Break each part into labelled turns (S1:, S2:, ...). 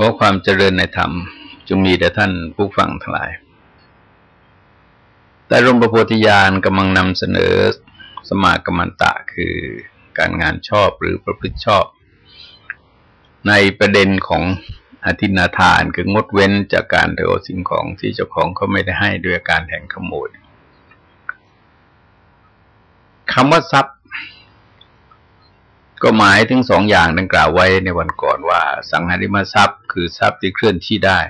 S1: ขอความเจริญในธรรมจงมีแด่ท่านผู้ฟังทั้งหลาย แต่รมประโพธิญาณกำลังนำเสนอสมากรรมันตะคือการงานชอบหรือประพฤติชอบ ในประเด็นของอธินาทานคืองดเว้นจากการถือสิ่งของที่เจ้าของเขาไม่ได้ให้ด้วยการแห่งขโมยคำว่าทรัพย์ ก็หมายถึงสองอย่างดังกล่าวไว้ในวันก่อนว่า สังหาริมทรัพย์ คือทรัพย์ที่เคลื่อนที่ได้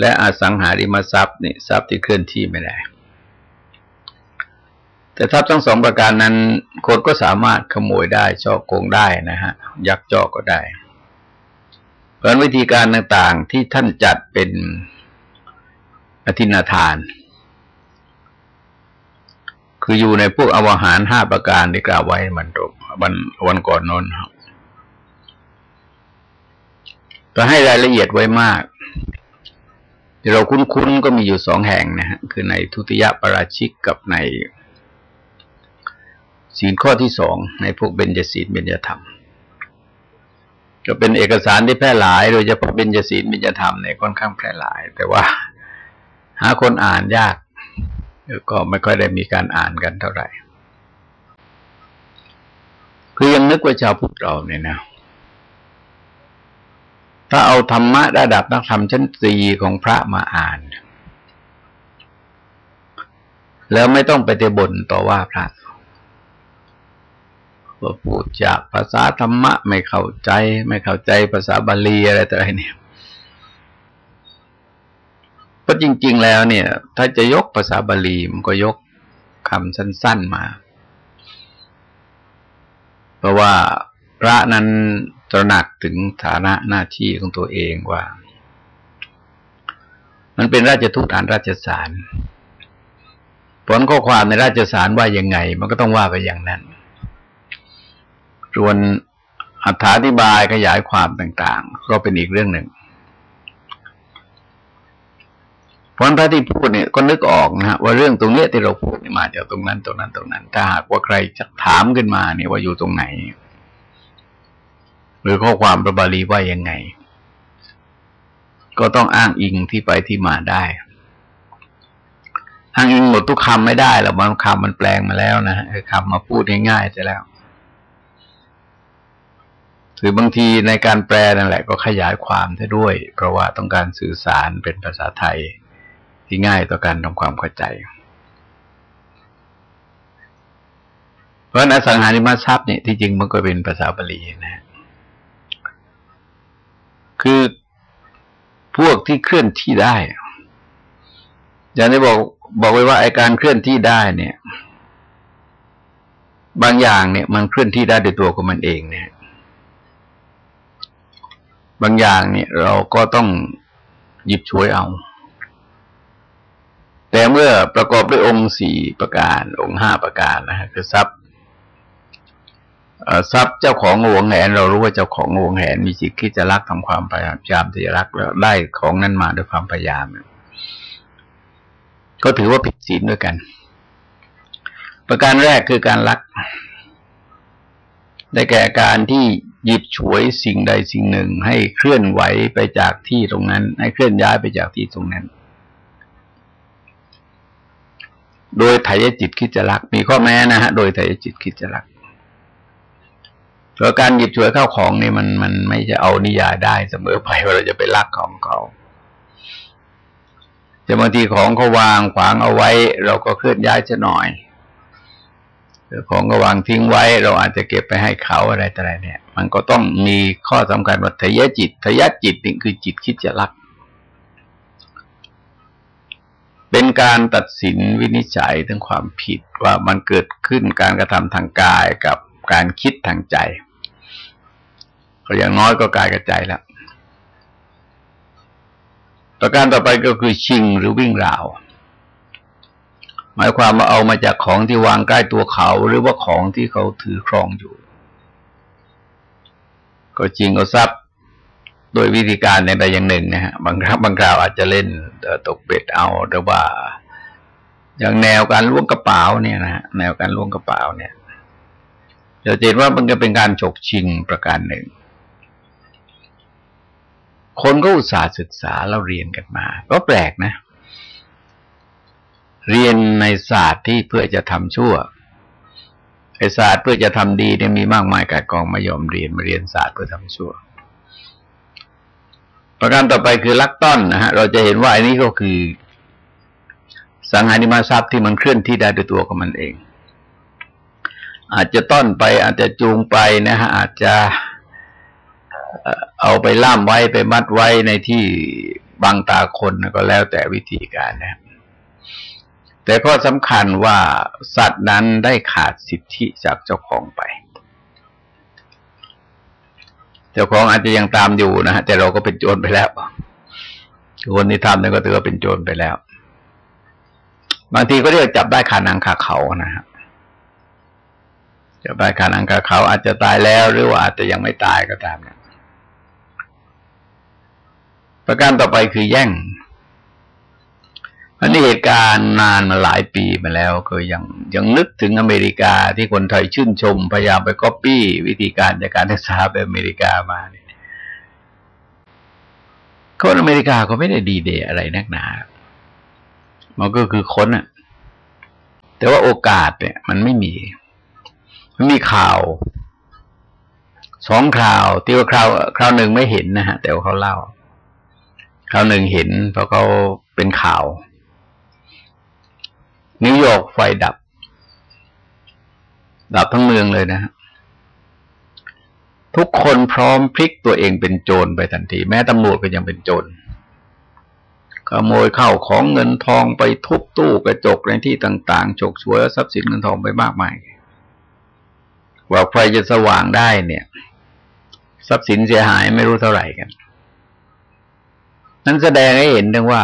S1: และอสังหาริมทรัพย์นี่ทรัพย์ที่เคลื่อนที่ไม่ได้ แต่ทรัพย์ทั้งสองประการนั้นคนก็สามารถขโมยได้ช่อโกงได้นะฮะ ยักจอกก็ได้ เพราะวิธีการต่างๆที่ท่านจัดเป็นอธินาทาน คืออยู่ในพวกอวหารห้าประการที่กล่าวไว้มันตกวันวันก่อนนนครับก็ให้รายละเอียดไว้มากที่เราคุ้นๆก็มีอยู่สองแห่งนะฮะคือในทุติยปราชิกกับในศีลข้อที่สองในพวกเบญจศีลเบญจธรรม ก็เป็นเอกสารที่แพร่หลาย โดยเฉพาะเบญจศีลเบญจธรรมเนี่ยค่อนข้างแพร่หลาย แต่ว่า หาคนอ่านยาก ก็ไม่ค่อยได้มีการอ่านกันเท่าไหร่ คือยังนึกว่าชาวพุทธเราเนี่ยนะถ้าเอาธรรมะระดับนักธรรมชั้นสี่ของพระมาอ่าน แล้วไม่ต้องไปเตบนต่อว่าพระว่าพูดจากภาษาธรรมะไม่เข้าใจ ไม่เข้าใจภาษาบาลีอะไรต่ออะไรเนี่ย เพราะจริง ๆ แล้วเนี่ย ถ้าจะยกภาษาบาลีมันก็ยกคำสั้น ๆมา เพราะว่าพระนั้นตระหนักถึงฐานะหน้าที่ของตัวเองว่า มันเป็นราชทูตอ่านราชสารผลข้อความในราชสารว่ายังไง มันก็ต้องว่าไปอย่างนั้นส่วนอธิบายขยายความต่าง ๆ ก็เป็นอีกเรื่องหนึ่ง เพราะพระที่พูดเนี่ยก็นึกออกนะว่าเรื่องตรงเนี้ยที่เราพูดมาจากตรงนั้นตรงนั้นตรงนั้นถ้าหากว่าใครจะถามขึ้นมาเนี่ยว่าอยู่ตรงไหน หรือข้อความพระบาลีว่ายังไง ก็ต้องอ้างอิงที่ไปที่มาได้อ้างอิงหมดทุกคำไม่ได้หรอกบางคำมันแปลงมาแล้วนะคำมาพูดง่ายๆจะแล้วคือบางทีในการแปลนั่นแหละก็ขยายความได้ด้วย เพราะว่าต้องการสื่อสารเป็นภาษาไทย ที่ง่ายต่อการทำความเข้าใจ เพราะนั้นสังหาริมทรัพย์เนี่ยที่จริงมันก็เป็นภาษาบาลีนะ คือพวกที่เคลื่อนที่ได้ อย่างที่บอกบอกไว้ว่าไอการเคลื่อนที่ได้เนี่ย บางอย่างเนี่ย มันเคลื่อนที่ได้ด้วยตัวของมันเองเนี่ย บางอย่างเนี่ย เราก็ต้องหยิบช่วยเอา แต่เมื่อประกอบด้วยองค์สี่ประการ องค์ห้าประการนะฮะคือทรัพย์ทรัพย์เจ้าของหวงแหน เรารู้ว่าเจ้าของหวงแหน มีจิตคิดจะรักทำความพยายามที่จะรักแล้วได้ของนั้นมาด้วยความพยายาม ก็ถือว่าผิดศีลด้วยกัน ประการแรกคือการรัก ได้แก่การที่หยิบฉวยสิ่งใดสิ่งหนึ่ง ให้เคลื่อนไหวไปจากที่ตรงนั้น ให้เคลื่อนย้ายไปจากที่ตรงนั้น โดยไถยจิตคิดจะรัก มีข้อแม้นะฮะ โดยไถยจิตคิดจะรักเพราะการหยิบฉวยเข้าของนี่มันมันไม่จะเอานิยายได้เสมอไปว่าเราจะไปรักของเขาจะบางทีของเขาวางขวางเอาไว้ เราก็เคลื่อนย้ายจะหน่อยของก็วางทิ้งไว้ เราอาจจะเก็บไปให้เขาอะไรต่ออะไรเนี่ย มันก็ต้องมีข้อสำคัญว่าทยจิตทยจิตนี่คือจิตคิดจะรัก เป็นการตัดสินวินิจฉัยถึงความผิดว่ามันเกิดขึ้นการกระทำทางกายกับการคิดทางใจ ก็อย่างน้อยก็กายกับใจแล้วประการต่อไปก็คือชิงหรือวิ่งราว หมายความว่าเอามาจากของที่วางใกล้ตัวเขาหรือว่าของที่เขาถือครองอยู่ ก็จริงเอาทรัพย์ โดยวิธีการในใดอย่างหนึ่งนะฮะบางครั้งบางคราวอาจจะเล่นตกเบ็ดเอาหรือว่า อย่างแนวการล้วงกระเป๋าเนี่ยนะฮะแนวการล้วงกระเป๋าเนี่ยจะเห็นว่ามันก็เป็นการฉกชิงประการหนึ่ง คนก็อุตส่าห์ศึกษาเราเรียนกันมา ก็แปลกนะ เรียนในศาสตร์ที่เพื่อจะทำชั่วไอศาสตร์เพื่อจะทำดีเนี่ยมีมากมายกายกองม่ยอมเรียนมาเรียนศาสตร์เพื่อทำชั่ว ประการต่อไปคือลักต้อนนะฮะ เราจะเห็นว่าอันนี้ก็คือ สังหาริมทรัพย์ที่มันเคลื่อนที่ได้ด้วยตัวของมันเอง อาจจะต้อนไปอาจจะจูงไปนะฮะอาจจะเอาไปล่ามไว้ไปมัดไว้ในที่บังตาคนก็แล้วแต่วิธีการนะแต่ก็สำคัญว่าสัตว์นั้นได้ขาดสิทธิจากเจ้าของไป เจ้าของอาจจะยังตามอยู่นะฮะแต่เราก็เป็นโจรไปแล้วคนที่ทำเนี่ยก็ถือว่าเป็นโจรไปแล้ว บางทีก็เรียกจับได้ขานังขาเขานะฮะจับได้ขานังขาเขาอาจจะตายแล้ว หรือว่าอาจจะยังไม่ตายก็ตามเนี่ยประการต่อไปคือแย่ง อันนี้เหตุการณ์นานมาหลายปีมาแล้วก็ยังยังนึกถึงอเมริกาที่คนไทยชื่นชม พยายามไปก๊อปปี้วิธีการจากการศึกษาแบอเมริกามาเนี่ยคนอเมริกาก็ไม่ได้ดีเดย์อะไรนักหนา มันก็คือคนอะแต่ว่าโอกาสเนี่ย มันไม่มีมันมีข่าวสองข่าวที่ว่าคราวคราวหนึ่งไม่เห็นนะฮะ แต่ว่าเขาเล่า คราวหนึ่งเห็นเพราะเขาเป็นข่าว นิวยอร์กไฟดับ ดับทั้งเมืองเลยนะ ทุกคนพร้อมพลิกตัวเองเป็นโจรไปทันที แม้ตำรวจก็ยังเป็นโจรขโมยเข้าของเงินทองไปทุบตู้กระจกในที่ต่างๆฉกฉวยทรัพย์สินเงินทองไปมากมายว่าไฟจะสว่างได้เนี่ย ทรัพย์สินเสียหายไม่รู้เท่าไหร่กัน นั้นแสดงให้เห็นถึงว่า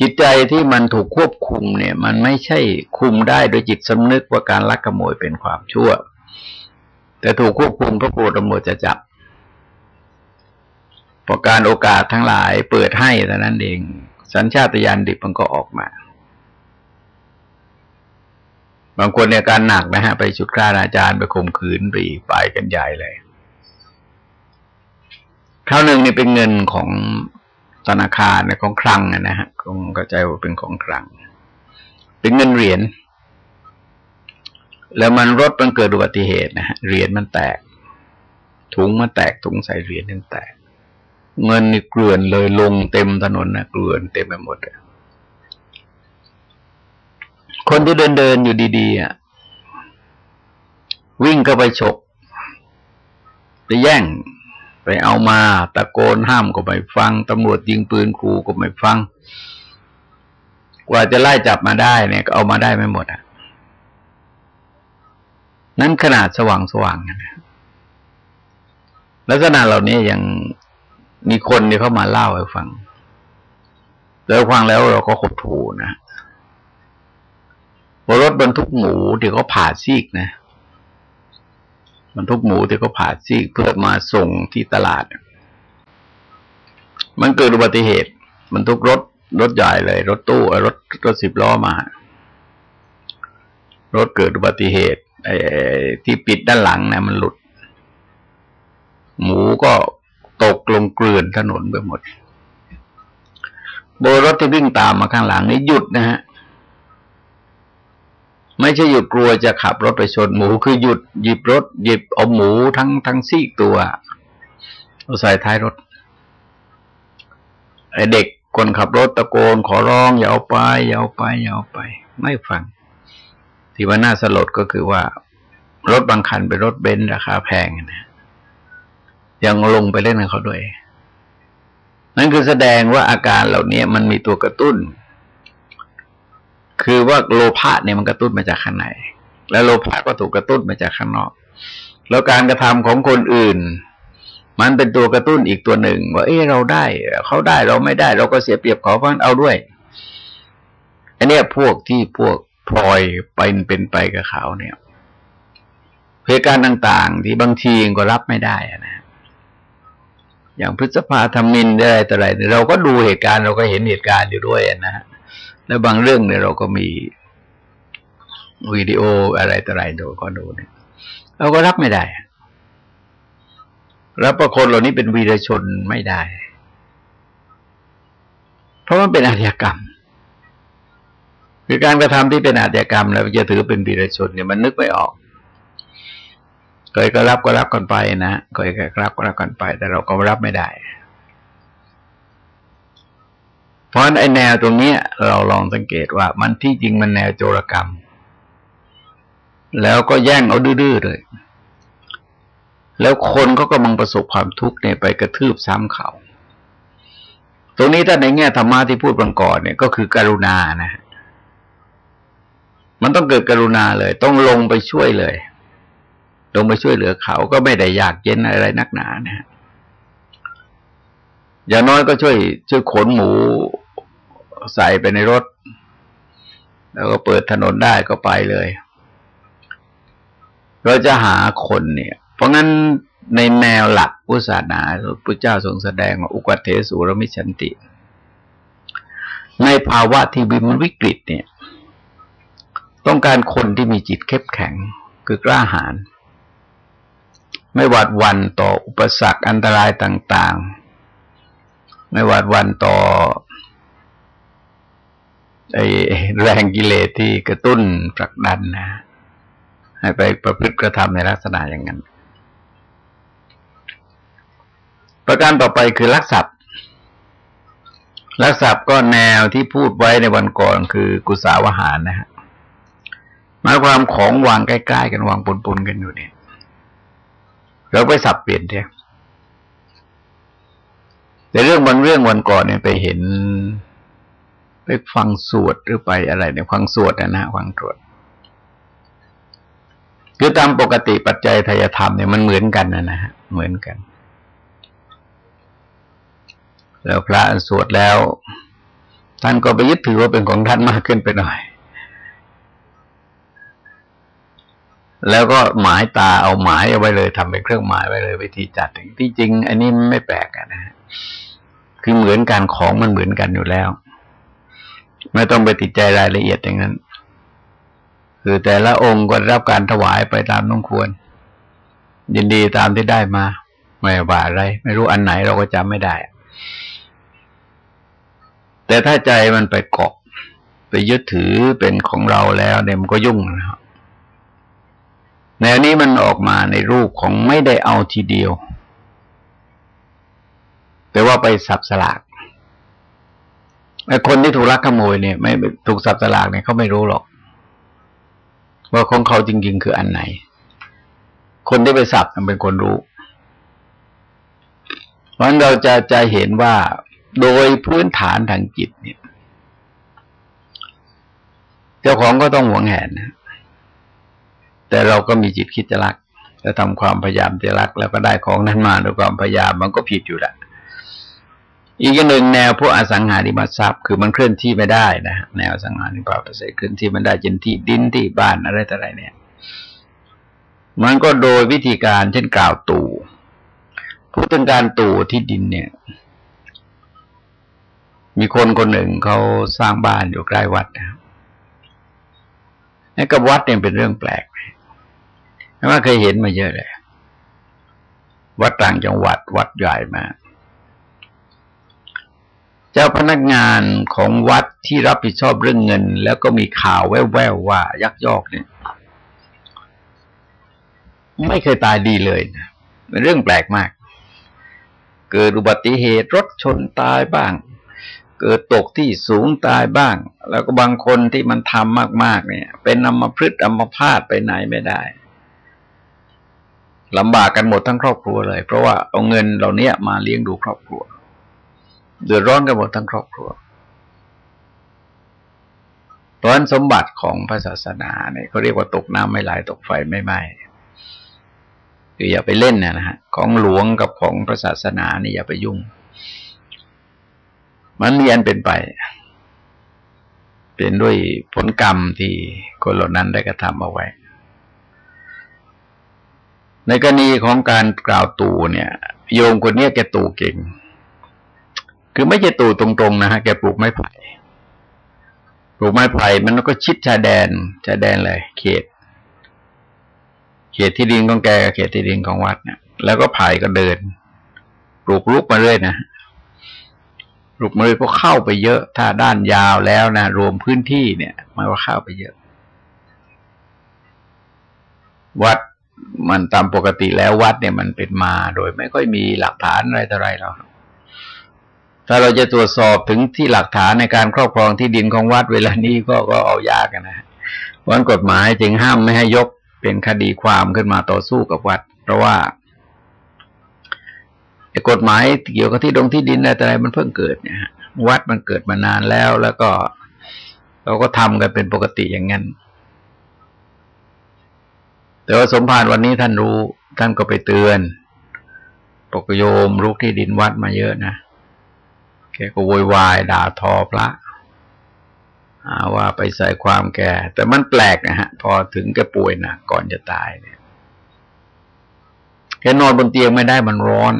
S1: จิตใจที่มันถูกควบคุมเนี่ย มันไม่ใช่คุมได้โดยจิตสำนึกว่าการลักขโมยเป็นความชั่ว แต่ถูกควบคุมเพราะกลัวตำรวจจะจับพอการโอกาสทั้งหลายเปิดให้แต่นั้นเอง สัญชาตญาณดิบมันก็ออกมา บางคนเนี่ยการหนักนะฮะ ไปชุดกราอาจารย์ไปข่มขืนไปไปกันใหญ่เลยคราวหนึ่งนี่เป็นเงินของ ธนาคารในของคลังนะฮะคงเข้าใจว่าเป็นของคลัง เป็นเงินเหรียญแล้วมันรถมันเกิดอุบัติเหตุนะฮะเหรียญมันแตก ถุงมันแตกถุงใส่เหรียญนั่นแตก เงินนี่เกลื่อนเลยลงเต็มถนนนะเกลื่อนเต็มไปหมดคนที่เดินเดินอยู่ดีๆอะวิ่งเข้าไปฉกไปแย่ง ไปเอามาตะโกนห้ามก็ไม่ฟังตำรวจยิงปืนขู่ก็ไม่ฟัง กว่าจะไล่จับมาได้เนี่ยก็เอามาได้ไม่หมดอะ นั้นขนาดสว่างสว่างนะลักษณะเหล่านี้ยังมีคนที่เข้ามาเล่าให้ฟัง แล้วฟังแล้วเราก็ขดถูนะรถบรรทุกหมูที่เขาผ่าซีกนะ บรรทุกหมูที่เขาผ่าซีกเพื่อมาส่งที่ตลาด มันเกิดอุบัติเหตุบรรทุกรถรถใหญ่เลย รถตู้รถรถสิบล้อมา รถเกิดอุบัติเหตุไอ้ที่ปิดด้านหลังเนี่ยมันหลุด หมูก็ตกลงเกลื่อนถนนไปหมดโบรถที่วิ่งตามมาข้างหลังนี่หยุดนะฮะ ไม่ใช่หยุดกลัวจะขับรถไปชนหมู คือหยุดหยิบรถ หยิบเอาหมูทั้งทั้งซีกตัวเอาใส่ท้ายรถไอเด็กคนขับรถตะโกนขอร้องอย่าเอาไปอย่าเอาไปอย่าเอาไป ไม่ฟัง ที่ว่าน่าสลดก็คือว่า รถบางคันเป็นรถเบนซ์ราคาแพงนะยังลงไปเล่นกับเขาด้วย นั่นคือแสดงว่าอาการเหล่านี้มันมีตัวกระตุ้น คือว่าโลภะเนี่ยมันกระตุ้นมาจากข้างใน แล้วโลภะก็ถูกกระตุ้นมาจากข้างนอก แล้วการกระทำของคนอื่น มันเป็นตัวกระตุ้นอีกตัวหนึ่ง ว่า เออเราได้ เขาได้เราไม่ได้ เราก็เสียเปรียบเขาเพราะเอาด้วยอันนี้พวกที่พวกพลอยเป็นเป็นไปกับเขาเนี่ยเหตุการณ์ต่างๆ ที่บางทีก็รับไม่ได้นะ อย่างพฤษภาธรรมินได้แต่ไรเราก็ดูเหตุการณ์เราก็เห็นเหตุการณ์อยู่ด้วยนะฮะ แล้วบางเรื่องเนี่ยเราก็มีวิดีโออะไรต่ออะไรดูก็ดูเนี่ยเราก็รับไม่ได้แล้วประคนเหล่านี้เป็นวีรชนไม่ได้ เพราะมันเป็นอาชญากรรมคือการกระทำที่เป็นอาชญากรรม แล้วจะถือเป็นวีรชนเนี่ยมันนึกไม่ออกเคยก็รับก็รับกันไปนะเคยก็รับก็รับกันไป แต่เราก็รับไม่ได้ เพราะฉะนั้นไอแนวตรงนี้เราลองสังเกตว่ามันที่จริงมันแนวโจรกรรม แล้วก็แย่งเอาดื้อๆเลย แล้วคนก็กำลังประสบความทุกข์เนี่ยไปกระทืบซ้ำเขาตรงนี้ถ้าในแง่ธรรมะที่พูดบางก่อนเนี่ยก็คือกรุณานะมันต้องเกิดกรุณาเลย ต้องลงไปช่วยเลย ลงไปช่วยเหลือเขาก็ไม่ได้ยากเย็นอะไรนักหนานะ อย่างน้อยก็ช่วยช่วยขนหมูใส่ไปในรถ แล้วก็เปิดถนนได้ก็ไปเลย เราจะหาคนเนี่ย เพราะงั้นในแนวหลักพุทธศาสนาพระเจ้าทรงแสดงว่าอุกเทสุรมิชันติ ในภาวะที่วิมันวิกฤตเนี่ย ต้องการคนที่มีจิตเข้มแข็งคือกล้าหาญไม่หวาดวันต่ออุปสรรคอันตรายต่าง ๆ ไม่หวาดวันต่อไอแรงกิเลสที่กระตุ้นผลักดันนะ ให้ไปประพฤติกระทำในลักษณะอย่างนั้น ประการต่อไปคือลักษณะลักษณะก็แนวที่พูดไว้ในวันก่อนคือกุศาวหารนะฮะหมายความของวางใกล้ ๆ กันวางปนๆกันอยู่เนี่ย เราไปสับเปลี่ยนเถอะแต่เรื่องบางเรื่องวันก่อนเนี่ยไปเห็น ไปฟังสวดหรือไปอะไรเนี่ยฟังสวดนะนะฟังสวดคือตามปกติปัจจัยทายธรรมเนี่ยมันเหมือนกันนะนะฮะเหมือนกัน แล้วพระสวดแล้ว ท่านก็ไปยึดถือว่าเป็นของท่านมากขึ้นไปหน่อย แล้วก็หมายตาเอาหมายเอาไว้เลยทำเป็นเครื่องหมายไว้เลย วิธีจัดที่จริง อันนี้ไม่แปลกนะฮะ คือเหมือนกันของมันเหมือนกันอยู่แล้ว ไม่ต้องไปติดใจรายละเอียดอย่างนั้น คือแต่ละองค์ก็รับการถวายไปตามต้องควร ยินดีตามที่ได้มา ไม่ว่าอะไร ไม่รู้อันไหนเราก็จำไม่ได้ แต่ถ้าใจมันไปเกาะ ไปยึดถือเป็นของเราแล้วเนี่ยมันก็ยุ่งนะครับแนวนี้มันออกมาในรูปของไม่ได้เอาทีเดียว แต่ว่าไปสับสลากไอ้คนที่ถูกลักขโมยเนี่ย ไม่ถูกสับสลากเนี่ยเขาไม่รู้หรอก ว่าของเขาจริง ๆ คืออันไหน คนที่ไปสับเป็นคนรู้ เพราะฉะนั้นเราจะจะเห็นว่าโดยพื้นฐานทางจิตเนี่ย เจ้าของก็ต้องหวงแหนนะแต่เราก็มีจิตคิดจะรักจะทำความพยายามจะรัก แล้วก็ได้ของนั้นมาด้วยความพยายามมันก็ผิดอยู่แหละ อีกอย่างหนึ่งแนวพวกอสังหาริมทรัพย์ คือมันเคลื่อนที่ไม่ได้นะแนวอสังหาริมทรัพย์เคลื่อนที่มันได้เช่นที่ดินที่บ้านอะไรต่ออะไรเนี่ย มันก็โดยวิธีการเช่นกล่าวตู่พูดถึงการตู่ที่ดินเนี่ย มีคนคนหนึ่งเขาสร้างบ้านอยู่ใกล้วัดนะครับกับวัดเนี่ยเป็นเรื่องแปลกว่าเคยเห็นมาเยอะเลย วัดต่างจังหวัดวัดใหญ่มาก จ้าพนักงานของวัดที่รับผิดชอบเรื่องเงิน แล้วก็มีข่าวแว่วๆว่า ยักยอกเนี่ย ไม่เคยตายดีเลยนะเป็นเรื่องแปลกมาก เกิดอุบัติเหตุรถชนตายบ้าง เกิดตกที่สูงตายบ้าง แล้วก็บางคนที่มันทำมากๆ เนี่ย เป็นอัมพฤกษ์อัมพาตไปไหนไม่ได้ลำบากกันหมดทั้งครอบครัวเลย เพราะว่าเอาเงินเหล่านี้มาเลี้ยงดูครอบครัว เดือดร้อนกันหมดทั้งครอบครัวเพราะฉะนั้นสมบัติของพระศาสนาเนี่ยเขาเรียกว่าตกน้ำไม่ไหลตกไฟไม่ไหม้คืออย่าไปเล่นนะฮะของหลวงกับของพระศาสนานี่อย่าไปยุ่ง มันเรียนเป็นไป เป็นด้วยผลกรรมที่คนเหล่านั้นได้กระทำเอาไว้ ในกรณีของการกล่าวตู่เนี่ย โยมคนนี้แกตู่เก่ง คือไม่ใช่ตู่ตรงๆนะฮะแกปลูกไม้ไผ่ปลูกไม้ไผ่มันก็ชิดชายแดนชายแดนเลยเขต เขตที่ดินของแกกับเขตที่ดินของวัดเนี่ยแล้วก็ภายก็เดิน ปลูกลุกมาเรื่อยนะปลูกมาเรื่อยเพราะเข้าไปเยอะ ถ้าด้านยาวแล้วนะรวมพื้นที่เนี่ย มันก็เข้าไปเยอะ วัดมันตามปกติแล้ววัดเนี่ยมันเป็นมาโดยไม่ค่อยมีหลักฐานอะไรต่ออะไรหรอก ถ้าเราจะตรวจสอบถึงที่หลักฐานในการครอบครองที่ดินของวัดเวลานี้ก็ก็เอายากนะวันกฎหมายจึงห้ามไม่ให้ยกเป็นคดีความขึ้นมาต่อสู้กับวัด เพราะว่ากฎหมายเกี่ยวกับที่ดงที่ดินอะไรมันเพิ่งเกิดเนี่ยวัดมันเกิดมานานแล้วแล้วก็เราก็ทำกันเป็นปกติอย่างนั้น แต่ว่าสมภารวันนี้ท่านรู้ท่านก็ไปเตือนปกโยมรุกที่ดินวัดมาเยอะนะ แกก็โวยวายด่าทอพระว่าไปใส่ความแก แต่มันแปลกนะฮะ พอถึงแกป่วยหนักก่อนจะตายเนี่ยแกนอนบนเตียงไม่ได้มันร้อน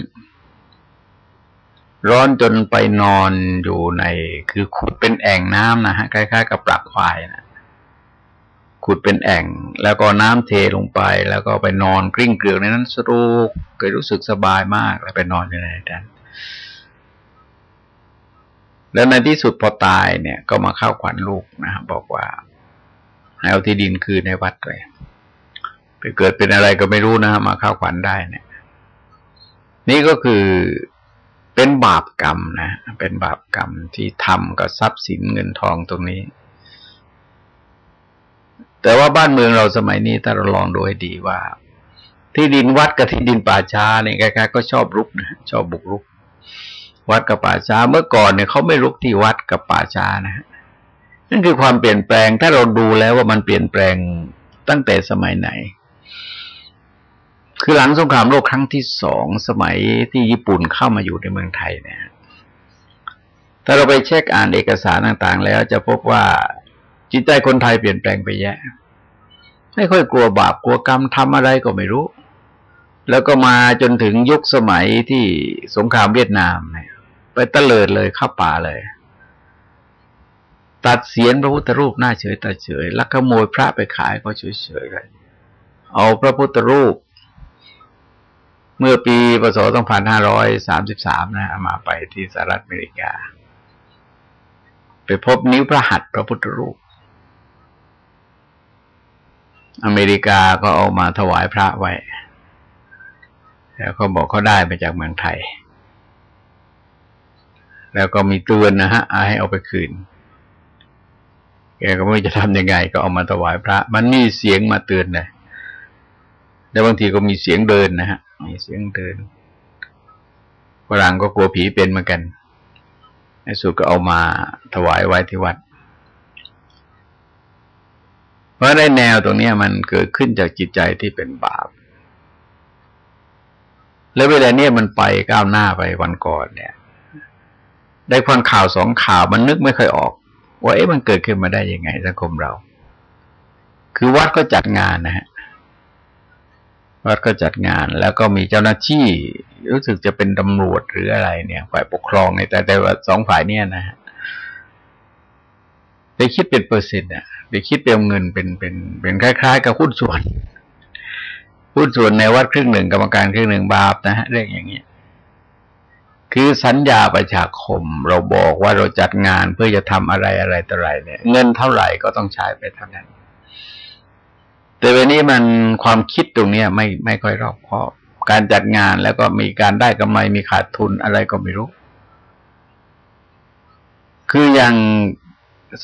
S1: ร้อนจนไปนอนอยู่ใน คือขุดเป็นแอ่งน้ำนะฮะคล้ายๆกับปลักควายนะขุดเป็นแอ่ง แล้วก็น้ำเทลงไป แล้วก็ไปนอนกลิ้งเกลือกในนั้นสรุปเคยรู้สึกสบายมากแล้วไปนอนอยู่ในนั้น แล้วในที่สุดพอตายเนี่ย ก็มาเข้าขวัญลูกนะบอกว่าให้เอาที่ดินคืนในวัดเลยไปเกิดเป็นอะไรก็ไม่รู้นะมาเข้าขวัญได้เนี่ย นี่ก็คือเป็นบาปกรรมนะเป็นบาปกรรมที่ทำกับทรัพย์สินเงินทองตรงนี้ แต่ว่าบ้านเมืองเราสมัยนี้ถ้าเราลองดูให้ดีว่า ที่ดินวัดกับที่ดินป่าช้าเนี่ยใกล้ๆก็ชอบรุกนะชอบบุกรุก วัดกับป่าช้าเมื่อก่อนเนี่ยเขาไม่ลุกที่วัดกับป่าช้านะฮะนั่นคือความเปลี่ยนแปลงถ้าเราดูแล้วว่ามันเปลี่ยนแปลงตั้งแต่สมัยไหน คือหลังสงครามโลกครั้งที่สองสมัยที่ญี่ปุ่นเข้ามาอยู่ในเมืองไทยเนี่ยถ้าเราไปเช็คอ่านเอกสารต่างๆ แล้วจะพบว่าจิตใจคนไทยเปลี่ยนแปลงไปแยะ ไม่ค่อยกลัวบาปกลัวกรรมทำอะไรก็ไม่รู้ แล้วก็มาจนถึงยุคสมัยที่สงครามเวียดนามเนี่ย ไปตะเลิดเลยเข้าป่าเลย ตัดเสียนพระพุทธรูปหน้าเฉยตาเฉย ลักขโมยพระไปขายก็เฉยเฉยเลยเอาพระพุทธรูป เมื่อปีพศ2533 นะมาไปที่สหรัฐอเมริกา ไปพบนิ้วพระหัตถ์พระพุทธรูป อเมริกาก็เอามาถวายพระไว้ แล้วเขาบอกเขาได้มาจากเมืองไทย แล้วก็มีเตือนนะฮะให้เอาไปคืน แกก็ไม่จะทำยังไง ก็เอามาถวายพระ มันมีเสียงมาเตือนเลยแล้วบางทีก็มีเสียงเดินนะฮะ มีเสียงเดินฝรั่งก็กลัวผีเป็นเหมือนกันในสุดก็เอามาถวายไว้ที่วัด เพราะได้แนวตรงนี้มันเกิดขึ้นจากจิตใจที่เป็นบาป แล้วเวลาเนี้ยมันไปก้าวหน้าไปวันก่อนเนี่ย ได้ฟังข่าวสองข่าวมันนึกไม่ค่อยออก ว่าเอ๊ะมันเกิดขึ้นมาได้ยังไงสังคมเรา คือวัดก็จัดงานนะฮะวัดก็จัดงานแล้วก็มีเจ้าหน้าที่รู้สึกจะเป็นตำรวจหรืออะไรเนี่ย ฝ่ายปกครองเนี่ยแต่แต่ว่าสองฝ่ายเนี่ยนะฮะไปคิดเป็นเปอร์เซ็นต์อะไปคิดเป็นเงินเป็นเป็นเป็นคล้าย ๆ กับหุ้นส่วนหุ้นส่วนในวัดครึ่งหนึ่งกรรมการครึ่งหนึ่งบาปนะฮะเรื่องอย่างเงี้ย คือสัญญาประชาคม เราบอกว่าเราจัดงานเพื่อจะทำอะไรอะไรต่ออะไรเนี่ย เงินเท่าไหร่ก็ต้องใช้ไปเท่านั้น แต่วันนี้มันความคิดตรงนี้ไม่ไม่ค่อยรอบคอบการจัดงานแล้วก็มีการได้กำไรมีขาดทุนอะไรก็ไม่รู้ คืออย่าง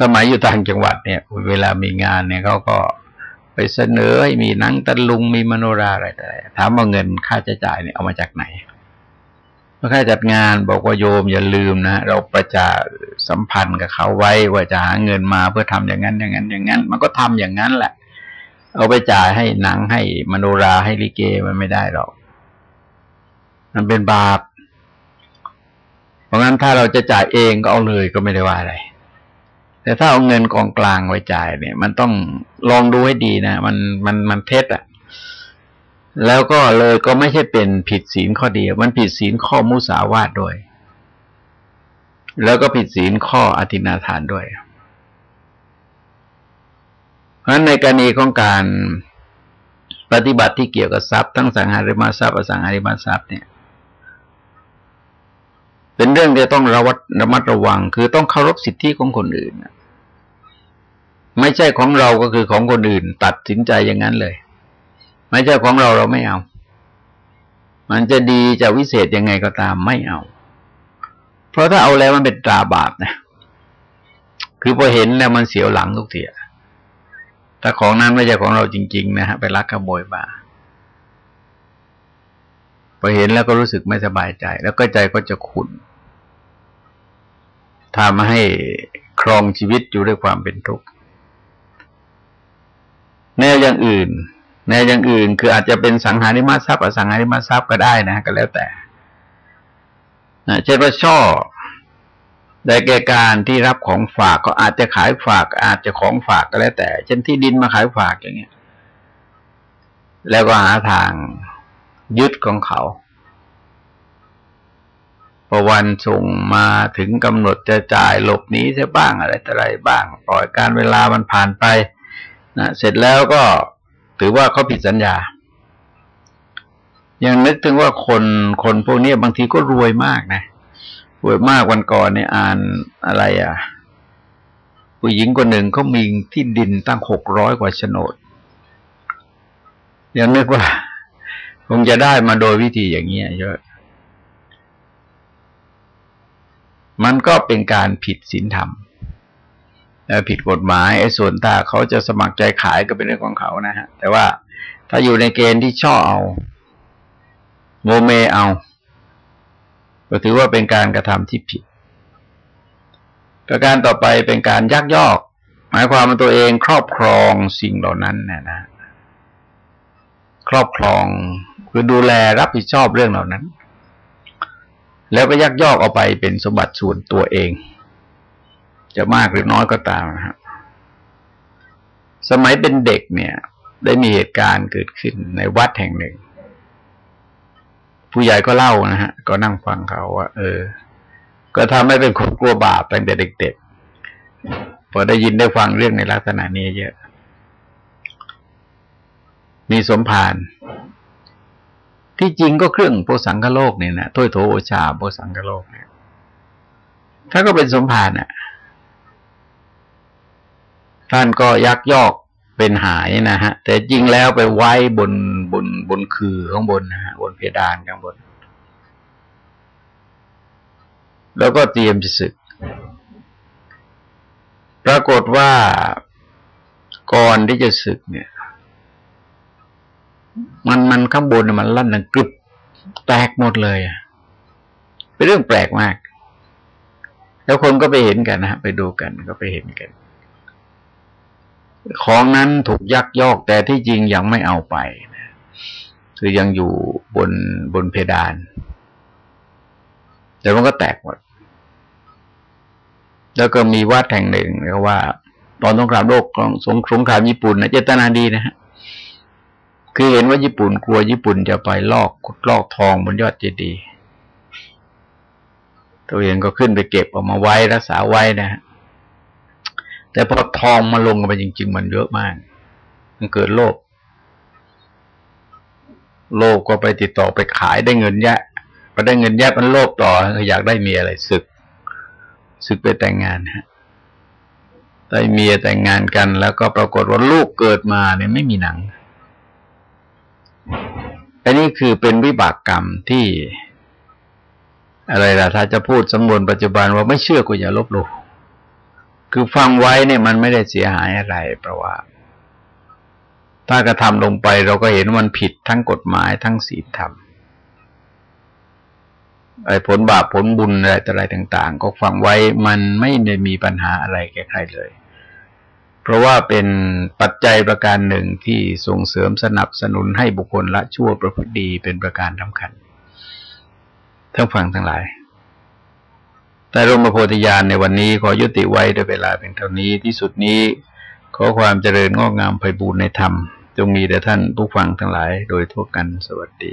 S1: สมัยอยู่ต่างจังหวัดเนี่ย เวลามีงานเนี่ยเขาก็ไปเสนอให้มีนังตะลุงมีมโนราอะไรต่ถามว่าเงินค่าใช้จ่ายเนี่ยเอามาจากไหน มื่อค่จัดงานบอกว่าโยมอย่าลืมนะเราประจาสัมพันธ์กับเขาไว้ว่าจะหาเงินมาเพื่อทำอย่างนั้นอย่างนั้น อย่างนั้น มันก็ทำอย่างนั้นแหละ เอาไปจ่ายให้หนังให้มโนราให้ลิเกมันไม่ได้หรอก มันเป็นบาป เพราะงั้นถ้าเราจะจ่ายเองก็เอาเลยก็ไม่ได้ว่าอะไร แต่ถ้าเอาเงินกองกลางไว้จ่ายเนี่ย มันต้องลองดูให้ดีนะมันมันมันเท็จอะ แล้วก็เลยก็ไม่ใช่เป็นผิดศีลข้อเดียว มันผิดศีลข้อมุสาวาทด้วย แล้วก็ผิดศีลข้ออธินาทานด้วย เพราะฉะนั้นในกรณีของการปปฏิบัติที่เกี่ยวกับทรัพย์ทั้งสังหาริมทรัพย์อสังหาริมทรัพย์เนี่ย เป็นเรื่องที่ต้องระวัดระมัดระวัง คือต้องเคารพสิทธิของคนอื่นไม่ใช่ของเราก็คือของคนอื่น ตัดสินใจอย่างนั้นเลย ไม่ใช่ของเราเราไม่เอา มันจะดีจะวิเศษยังไงก็ตามไม่เอา เพราะถ้าเอาแล้วมันเป็นตราบาปนะ คือพอเห็นแล้วมันเสียวหลังทุกทีถ้าของนั้นไม่ใช่ของเราจริง ๆ นะฮะไปลักขโมยมาพอเห็นแล้วก็รู้สึกไม่สบายใจ แล้วก็ใจก็จะขุ่นทำให้ครองชีวิตอยู่ด้วยความเป็นทุกข์แนวอย่างอื่น แนอย่างอื่นคืออาจจะเป็นสังหาริมทรัพย์อสังหาริมทรัพย์ก็ได้นะก็แล้วแต่เช่นว่าช่อได้แก่การที่รับของฝากก็อาจจะขายฝากอาจจะของฝากก็แล้วแต่ เช่นที่ดินมาขายฝากอย่างเงี้ย แล้วก็หาทางยึดของเขาพอวันส่งมาถึงกำหนดจะจ่ายหลบหนีใช่บ้างอะไรต่ออะไรบ้าง ปล่อยการเวลามันผ่านไปนะเสร็จแล้วก็ ถือว่าเขาผิดสัญญา ยังนึกถึงว่าคนคนพวกนี้บางทีก็รวยมากนะรวยมากวันก่อนเนี่ยอ่านอะไรอะ ผู้หญิงคนหนึ่งเขามีที่ดินตั้งหกร้อยกว่าโฉนดยังนึกว่าคงจะได้มาโดยวิธีอย่างเงี้ยเยอะมันก็เป็นการผิดศีลธรรม ผิดกฎหมายไอ้ส่วนถ้าเขาจะสมัครใจขายก็เป็นเรื่องของเขานะฮะ แต่ว่าถ้าอยู่ในเกณฑ์ที่ช่อเอาโมเมเอาก็ถือว่าเป็นการกระทำที่ผิด ประการต่อไปเป็นการยักยอก หมายความว่าตัวเองครอบครองสิ่งเหล่านั้นนะนะ ครอบครองคือดูแลรับผิดชอบเรื่องเหล่านั้น แล้วก็ยักยอกเอาไปเป็นสมบัติส่วนตัวเอง จะมากหรือน้อยก็ตามนะครับสมัยเป็นเด็กเนี่ย ได้มีเหตุการณ์เกิดขึ้นในวัดแห่งหนึ่ง ผู้ใหญ่ก็เล่านะฮะ ก็นั่งฟังเขาว่า เออ ก็ทำให้เป็นคนกลัวบาปตั้งแต่เด็กๆพอได้ยินได้ฟังเรื่องในลักษณะนี้เยอะ มีสมภารที่จริงก็เครื่องโพสังคโลกเนี่ยนะถ้วยโถโอชาโพสังคโลกเนี่ยถ้าก็เป็นสมภารอะ ท่านก็ยักยอกเป็นหายนะฮะ แต่จริงแล้วไปไว้บนบนบนคือข้างบนนะฮะบนเพดานข้างบน แล้วก็เตรียมจะศึก ปรากฏว่าก่อนที่จะศึกเนี่ย มันมันข้างบนมันลั่นนังกรึบแตกหมดเลยเป็นเรื่องแปลกมาก แล้วคนก็ไปเห็นกันนะฮะไปดูกันก็ไปเห็นกัน ของนั้นถูกยักยอกแต่ที่จริงยังไม่เอาไปคือยังอยู่บนบนเพดาน แต่มันก็แตกหมด แล้วก็มีวัดแห่งหนึ่งเรียกว่า ตอนสงครามโลกของสงสงครามญี่ปุ่นนะเจตนาดีนะฮะคือเห็นว่าญี่ปุ่นกลัวญี่ปุ่นจะไปลอกลอกทองบนยอดเจดีย์ตัวเองก็ขึ้นไปเก็บออกมาไว้รักษาไว้นะฮะ แต่พอทองมาลงกันไปจริง ๆ มันเยอะมาก มันเกิดโลภโลภก็ไปติดต่อไปขายได้เงินแยะพอได้เงินแยะมันโลภต่ออยากได้เมียอะไรศึกศึกไปแต่งงานฮะได้เมียแต่งงานกัน แล้วก็ปรากฏว่าลูกเกิดมาเนี่ยไม่มีหนังอันนี้คือเป็นวิบากกรรมที่ อะไรล่ะ ถ้าจะพูดสำนวนปัจจุบันว่าไม่เชื่อก็อย่าลบหลู่ คือฟังไว้เนี่ยมันไม่ได้เสียหายอะไร เพราะว่า ถ้ากระทำลงไปเราก็เห็นมันผิดทั้งกฎหมายทั้งศีลธรรมไอ้ผลบาปผลบุญอะไรต่ออะไรต่าง ๆ ก็ฟังไว้มันไม่ได้มีปัญหาอะไรแก่ใครเลย เพราะว่าเป็นปัจจัยประการหนึ่งที่ส่งเสริมสนับสนุนให้บุคคลละชั่วประพฤติดีเป็นประการสำคัญทั้งฟังทั้งหลาย แต่รมโพธิญาณในวันนี้ขอยุติไว้ด้วยเวลาเป็นเท่านี้ที่สุดนี้ ขอความเจริญงอกงามไพบูรณ์ในธรรม จงมีแด่ท่านผู้ฟังทั้งหลายโดยทั่วกันสวัสดี